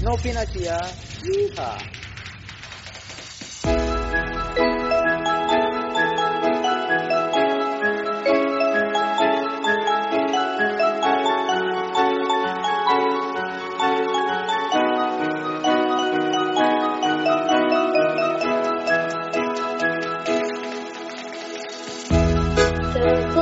No ah. Yeehaw. Coba tak